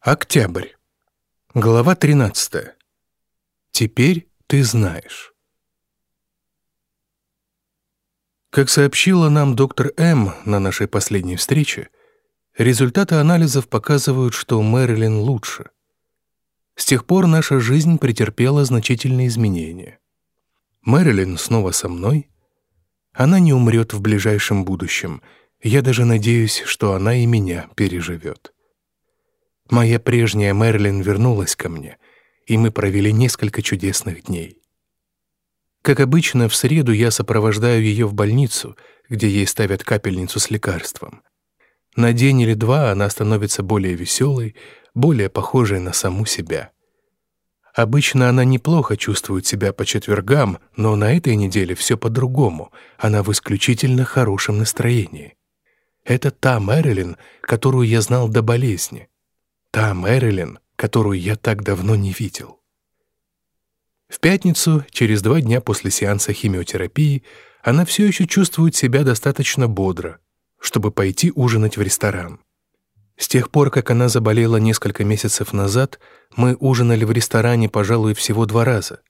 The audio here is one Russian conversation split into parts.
Октябрь. Глава 13. Теперь ты знаешь. Как сообщила нам доктор М. на нашей последней встрече, результаты анализов показывают, что Мэрилин лучше. С тех пор наша жизнь претерпела значительные изменения. Мэрилин снова со мной. Она не умрет в ближайшем будущем. Я даже надеюсь, что она и меня переживет. Моя прежняя Мерлин вернулась ко мне, и мы провели несколько чудесных дней. Как обычно, в среду я сопровождаю ее в больницу, где ей ставят капельницу с лекарством. На день или два она становится более веселой, более похожей на саму себя. Обычно она неплохо чувствует себя по четвергам, но на этой неделе все по-другому, она в исключительно хорошем настроении. Это та Мэрилин, которую я знал до болезни. Та Мэрилин, которую я так давно не видел. В пятницу, через два дня после сеанса химиотерапии, она все еще чувствует себя достаточно бодро, чтобы пойти ужинать в ресторан. С тех пор, как она заболела несколько месяцев назад, мы ужинали в ресторане, пожалуй, всего два раза.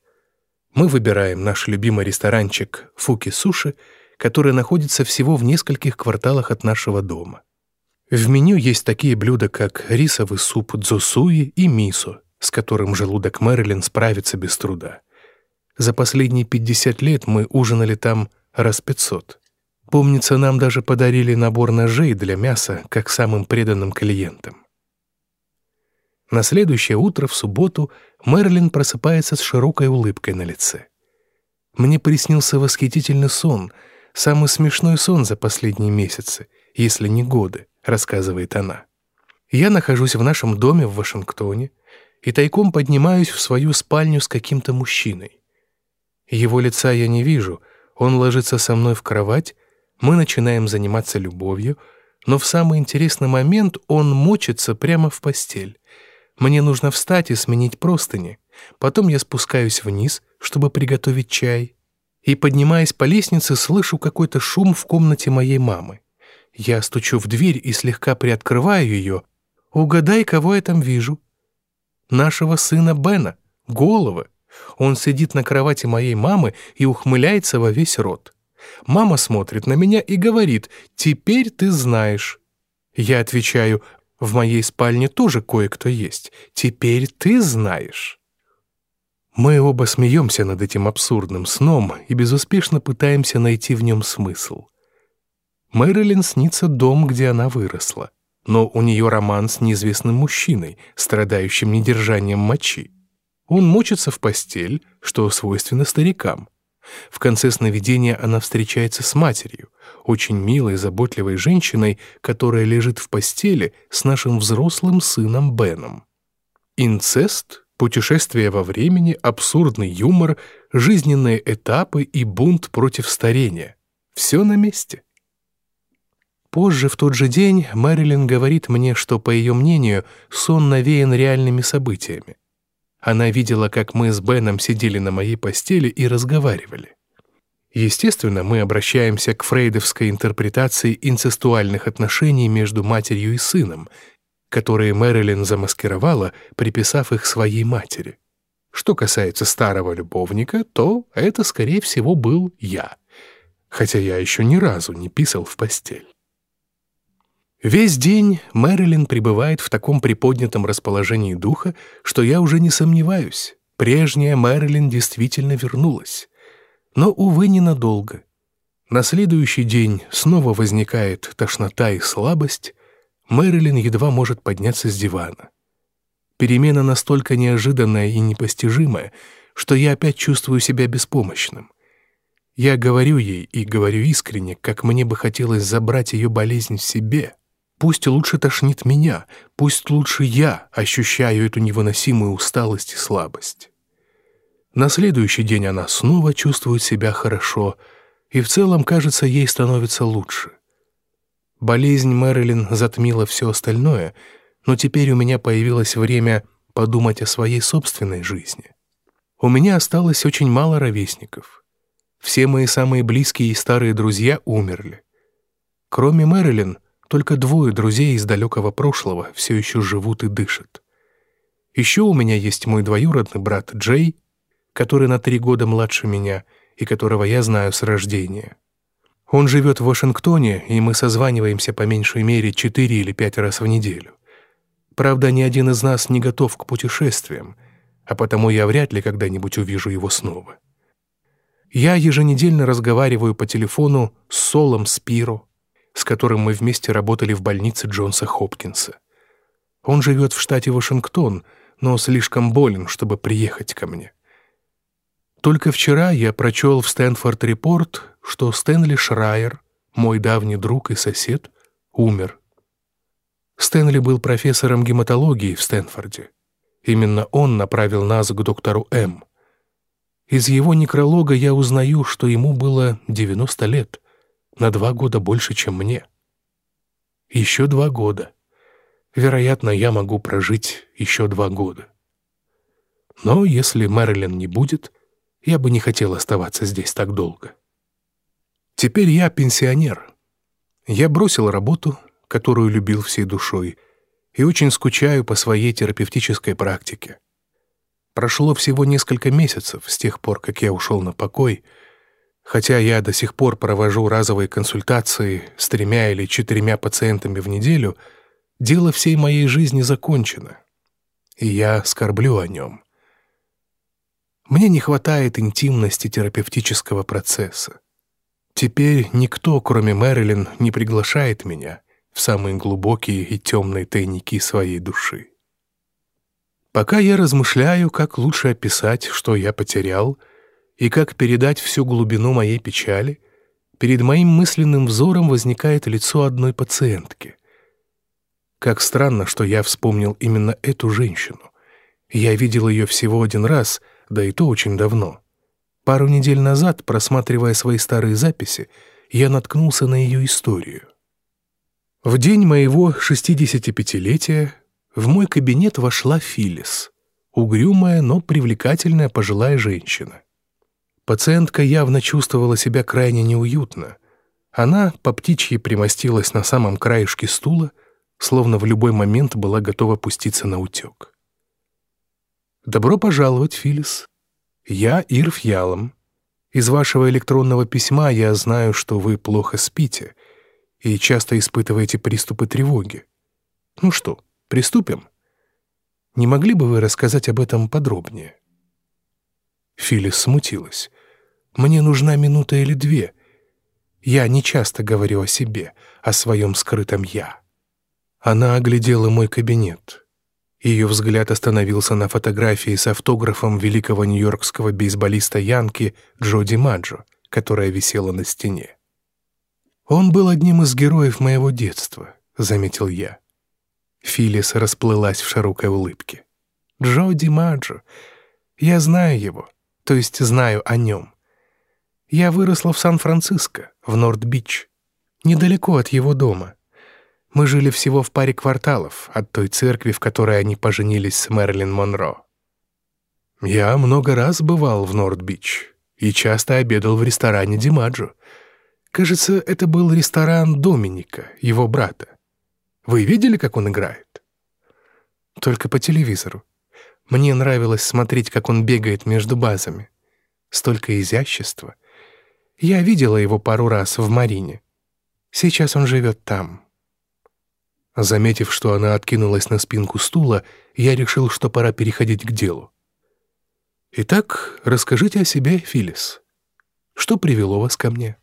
Мы выбираем наш любимый ресторанчик «Фуки Суши», который находится всего в нескольких кварталах от нашего дома. В меню есть такие блюда, как рисовый суп дзосуи и мисо, с которым желудок Мэрилин справится без труда. За последние 50 лет мы ужинали там раз 500. Помнится, нам даже подарили набор ножей для мяса, как самым преданным клиентам. На следующее утро, в субботу, Мэрилин просыпается с широкой улыбкой на лице. Мне приснился восхитительный сон, самый смешной сон за последние месяцы, если не годы рассказывает она. Я нахожусь в нашем доме в Вашингтоне и тайком поднимаюсь в свою спальню с каким-то мужчиной. Его лица я не вижу, он ложится со мной в кровать, мы начинаем заниматься любовью, но в самый интересный момент он мочится прямо в постель. Мне нужно встать и сменить простыни. Потом я спускаюсь вниз, чтобы приготовить чай. И, поднимаясь по лестнице, слышу какой-то шум в комнате моей мамы. Я стучу в дверь и слегка приоткрываю ее. Угадай, кого я там вижу. Нашего сына Бена, головы. Он сидит на кровати моей мамы и ухмыляется во весь рот. Мама смотрит на меня и говорит, «Теперь ты знаешь». Я отвечаю, «В моей спальне тоже кое-кто есть. Теперь ты знаешь». Мы оба смеемся над этим абсурдным сном и безуспешно пытаемся найти в нем смысл. Мэрилин снится дом, где она выросла, но у нее роман с неизвестным мужчиной, страдающим недержанием мочи. Он мочится в постель, что свойственно старикам. В конце сновидения она встречается с матерью, очень милой, заботливой женщиной, которая лежит в постели с нашим взрослым сыном Беном. Инцест, путешествие во времени, абсурдный юмор, жизненные этапы и бунт против старения. Все на месте. Позже, в тот же день, Мэрилин говорит мне, что, по ее мнению, сон навеян реальными событиями. Она видела, как мы с Беном сидели на моей постели и разговаривали. Естественно, мы обращаемся к фрейдовской интерпретации инцестуальных отношений между матерью и сыном, которые Мэрилин замаскировала, приписав их своей матери. Что касается старого любовника, то это, скорее всего, был я, хотя я еще ни разу не писал в постель. Весь день Мэрилин пребывает в таком приподнятом расположении духа, что я уже не сомневаюсь. Прежняя Мэрилин действительно вернулась. Но, увы, ненадолго. На следующий день снова возникает тошнота и слабость. Мэрилин едва может подняться с дивана. Перемена настолько неожиданная и непостижимая, что я опять чувствую себя беспомощным. Я говорю ей и говорю искренне, как мне бы хотелось забрать ее болезнь в себе — Пусть лучше тошнит меня, пусть лучше я ощущаю эту невыносимую усталость и слабость. На следующий день она снова чувствует себя хорошо, и в целом, кажется, ей становится лучше. Болезнь Мэрилин затмила все остальное, но теперь у меня появилось время подумать о своей собственной жизни. У меня осталось очень мало ровесников. Все мои самые близкие и старые друзья умерли. Кроме Мэрилин — Только двое друзей из далекого прошлого все еще живут и дышат. Еще у меня есть мой двоюродный брат Джей, который на три года младше меня и которого я знаю с рождения. Он живет в Вашингтоне, и мы созваниваемся по меньшей мере четыре или пять раз в неделю. Правда, ни один из нас не готов к путешествиям, а потому я вряд ли когда-нибудь увижу его снова. Я еженедельно разговариваю по телефону с Солом Спиро, с которым мы вместе работали в больнице Джонса Хопкинса. Он живет в штате Вашингтон, но слишком болен, чтобы приехать ко мне. Только вчера я прочел в Стэнфорд Репорт, что Стэнли Шрайер, мой давний друг и сосед, умер. Стэнли был профессором гематологии в Стэнфорде. Именно он направил нас к доктору М. Из его некролога я узнаю, что ему было 90 лет — на два года больше, чем мне. Еще два года. Вероятно, я могу прожить еще два года. Но если Мэрилин не будет, я бы не хотел оставаться здесь так долго. Теперь я пенсионер. Я бросил работу, которую любил всей душой, и очень скучаю по своей терапевтической практике. Прошло всего несколько месяцев с тех пор, как я ушел на покой — Хотя я до сих пор провожу разовые консультации с тремя или четырьмя пациентами в неделю, дело всей моей жизни закончено, и я скорблю о нем. Мне не хватает интимности терапевтического процесса. Теперь никто, кроме Мэрилин, не приглашает меня в самые глубокие и темные тайники своей души. Пока я размышляю, как лучше описать, что я потерял — и как передать всю глубину моей печали, перед моим мысленным взором возникает лицо одной пациентки. Как странно, что я вспомнил именно эту женщину. Я видел ее всего один раз, да и то очень давно. Пару недель назад, просматривая свои старые записи, я наткнулся на ее историю. В день моего 65-летия в мой кабинет вошла Филлис, угрюмая, но привлекательная пожилая женщина. Пациентка явно чувствовала себя крайне неуютно. Она по птичьи примостилась на самом краешке стула, словно в любой момент была готова пуститься на утек. «Добро пожаловать, Филис. Я Ирф Ялом. Из вашего электронного письма я знаю, что вы плохо спите и часто испытываете приступы тревоги. Ну что, приступим? Не могли бы вы рассказать об этом подробнее?» Филис смутилась. Мне нужна минута или две. Я не часто говорю о себе, о своем скрытом «я». Она оглядела мой кабинет. Ее взгляд остановился на фотографии с автографом великого нью-йоркского бейсболиста Янки Джоди Маджо, которая висела на стене. «Он был одним из героев моего детства», — заметил я. Филис расплылась в широкой улыбке. «Джоди Маджо. Я знаю его, то есть знаю о нем. Я выросла в Сан-Франциско, в Норд-Бич, недалеко от его дома. Мы жили всего в паре кварталов от той церкви, в которой они поженились с Мэрилин Монро. Я много раз бывал в Норд-Бич и часто обедал в ресторане Димаджо. Кажется, это был ресторан Доминика, его брата. Вы видели, как он играет? Только по телевизору. Мне нравилось смотреть, как он бегает между базами. Столько изящества — я видела его пару раз в Марине. Сейчас он живет там». Заметив, что она откинулась на спинку стула, я решил, что пора переходить к делу. «Итак, расскажите о себе, Филис. Что привело вас ко мне?»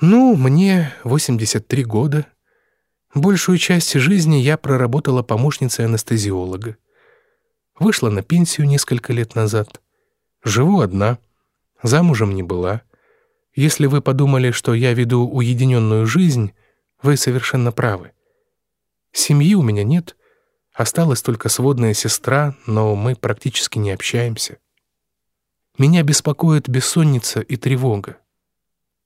«Ну, мне 83 года. Большую часть жизни я проработала помощницей анестезиолога. Вышла на пенсию несколько лет назад. Живу одна, замужем не была. Если вы подумали, что я веду уединенную жизнь, вы совершенно правы. Семьи у меня нет, осталась только сводная сестра, но мы практически не общаемся. Меня беспокоит бессонница и тревога.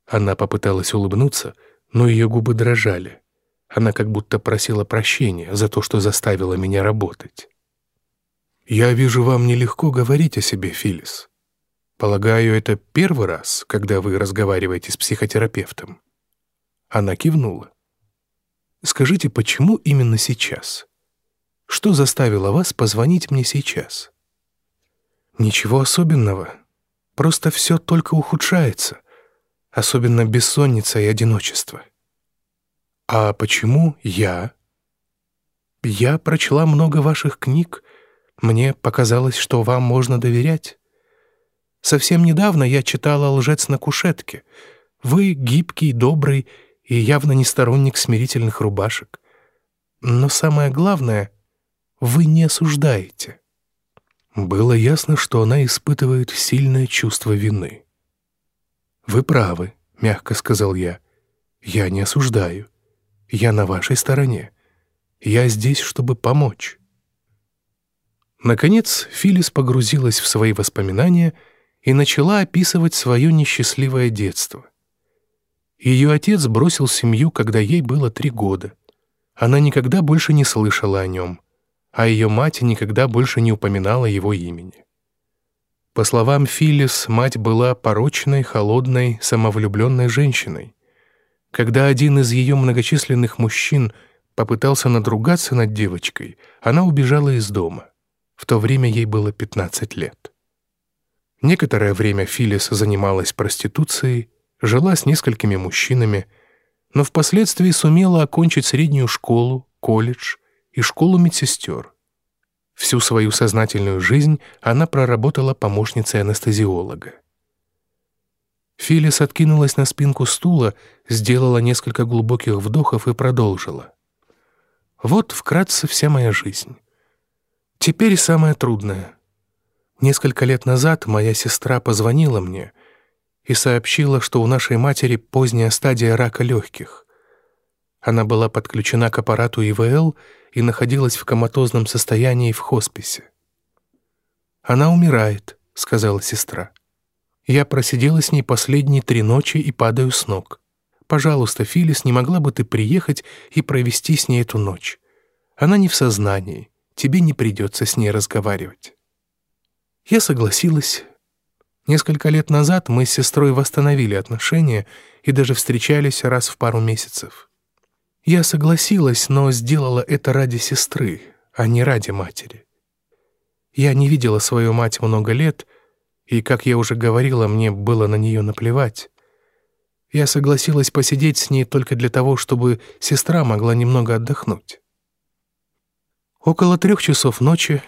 Она попыталась улыбнуться, но ее губы дрожали. Она как будто просила прощения за то, что заставила меня работать. «Я вижу, вам нелегко говорить о себе, Филис. Полагаю, это первый раз, когда вы разговариваете с психотерапевтом?» Она кивнула. Скажите, почему именно сейчас? Что заставило вас позвонить мне сейчас? Ничего особенного. Просто все только ухудшается, особенно бессонница и одиночество. А почему я? Я прочла много ваших книг. Мне показалось, что вам можно доверять. Совсем недавно я читала «Лжец на кушетке». Вы гибкий, добрый и явно не сторонник смирительных рубашек. Но самое главное, вы не осуждаете. Было ясно, что она испытывает сильное чувство вины. «Вы правы», — мягко сказал я. «Я не осуждаю. Я на вашей стороне. Я здесь, чтобы помочь». Наконец, Филис погрузилась в свои воспоминания и начала описывать свое несчастливое детство. Ее отец бросил семью, когда ей было три года. Она никогда больше не слышала о нем, а ее мать никогда больше не упоминала его имени. По словам Филлис, мать была порочной, холодной, самовлюбленной женщиной. Когда один из ее многочисленных мужчин попытался надругаться над девочкой, она убежала из дома. В то время ей было 15 лет. Некоторое время Филлис занималась проституцией, жила с несколькими мужчинами, но впоследствии сумела окончить среднюю школу, колледж и школу медсестер. Всю свою сознательную жизнь она проработала помощницей анестезиолога. Филис откинулась на спинку стула, сделала несколько глубоких вдохов и продолжила. «Вот вкратце вся моя жизнь. Теперь самое трудное. Несколько лет назад моя сестра позвонила мне — и сообщила, что у нашей матери поздняя стадия рака легких. Она была подключена к аппарату ИВЛ и находилась в коматозном состоянии в хосписе. «Она умирает», — сказала сестра. «Я просидела с ней последние три ночи и падаю с ног. Пожалуйста, Филис, не могла бы ты приехать и провести с ней эту ночь? Она не в сознании, тебе не придется с ней разговаривать». Я согласилась, Несколько лет назад мы с сестрой восстановили отношения и даже встречались раз в пару месяцев. Я согласилась, но сделала это ради сестры, а не ради матери. Я не видела свою мать много лет, и, как я уже говорила, мне было на нее наплевать. Я согласилась посидеть с ней только для того, чтобы сестра могла немного отдохнуть. Около трех часов ночи,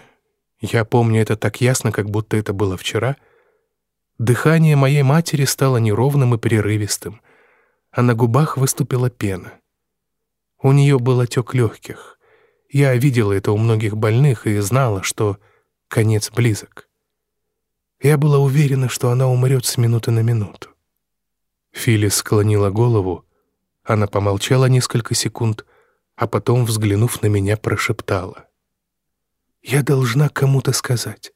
я помню это так ясно, как будто это было вчера — Дыхание моей матери стало неровным и прерывистым, а на губах выступила пена. У нее был отек легких. Я видела это у многих больных и знала, что конец близок. Я была уверена, что она умрет с минуты на минуту. Филис склонила голову, она помолчала несколько секунд, а потом, взглянув на меня, прошептала. «Я должна кому-то сказать.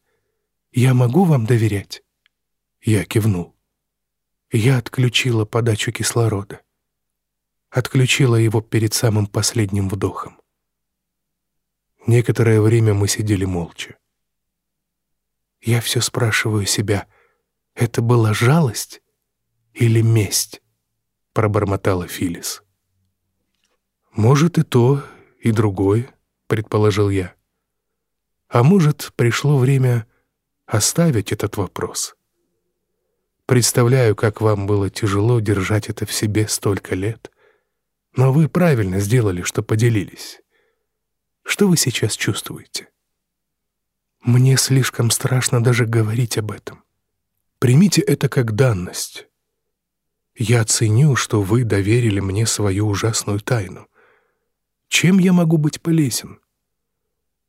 Я могу вам доверять?» Я кивнул. Я отключила подачу кислорода. Отключила его перед самым последним вдохом. Некоторое время мы сидели молча. Я все спрашиваю себя, это была жалость или месть? Пробормотала Филис. Может, и то, и другое, предположил я. А может, пришло время оставить этот вопрос. Представляю, как вам было тяжело держать это в себе столько лет. Но вы правильно сделали, что поделились. Что вы сейчас чувствуете? Мне слишком страшно даже говорить об этом. Примите это как данность. Я ценю, что вы доверили мне свою ужасную тайну. Чем я могу быть полезен?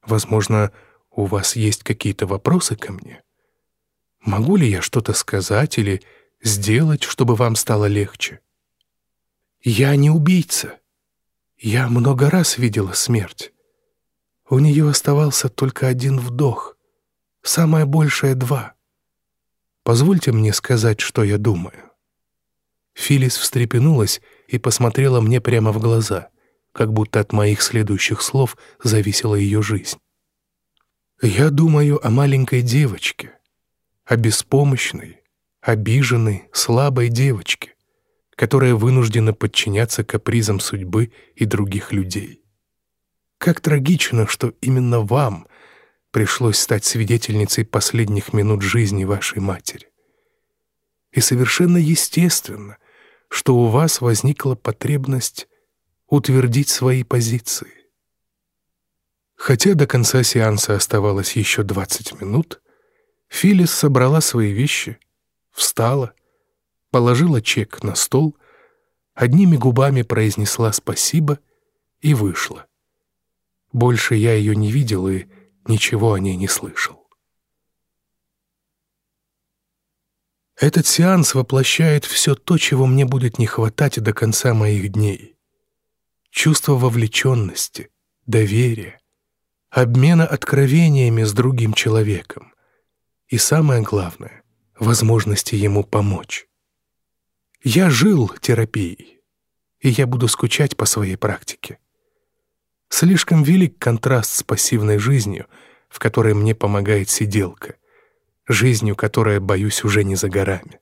Возможно, у вас есть какие-то вопросы ко мне?» Могу ли я что-то сказать или сделать, чтобы вам стало легче? Я не убийца. Я много раз видела смерть. У нее оставался только один вдох, самое большее — два. Позвольте мне сказать, что я думаю. Филис встрепенулась и посмотрела мне прямо в глаза, как будто от моих следующих слов зависела ее жизнь. Я думаю о маленькой девочке, о беспомощной, обиженной, слабой девочке, которая вынуждена подчиняться капризам судьбы и других людей. Как трагично, что именно вам пришлось стать свидетельницей последних минут жизни вашей матери. И совершенно естественно, что у вас возникла потребность утвердить свои позиции. Хотя до конца сеанса оставалось еще 20 минут, Филис собрала свои вещи, встала, положила чек на стол, одними губами произнесла «спасибо» и вышла. Больше я ее не видел и ничего о ней не слышал. Этот сеанс воплощает все то, чего мне будет не хватать до конца моих дней. Чувство вовлеченности, доверия, обмена откровениями с другим человеком и, самое главное, возможности ему помочь. Я жил терапией, и я буду скучать по своей практике. Слишком велик контраст с пассивной жизнью, в которой мне помогает сиделка, жизнью, которая, боюсь, уже не за горами.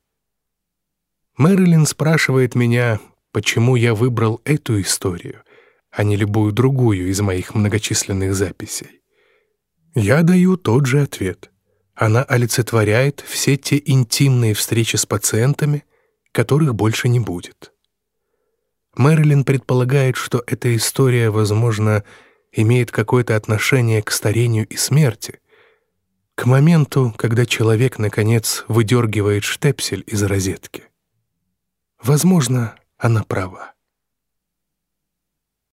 Мэрилин спрашивает меня, почему я выбрал эту историю, а не любую другую из моих многочисленных записей. Я даю тот же ответ. Она олицетворяет все те интимные встречи с пациентами, которых больше не будет. Мэрилин предполагает, что эта история, возможно, имеет какое-то отношение к старению и смерти, к моменту, когда человек, наконец, выдергивает штепсель из розетки. Возможно, она права.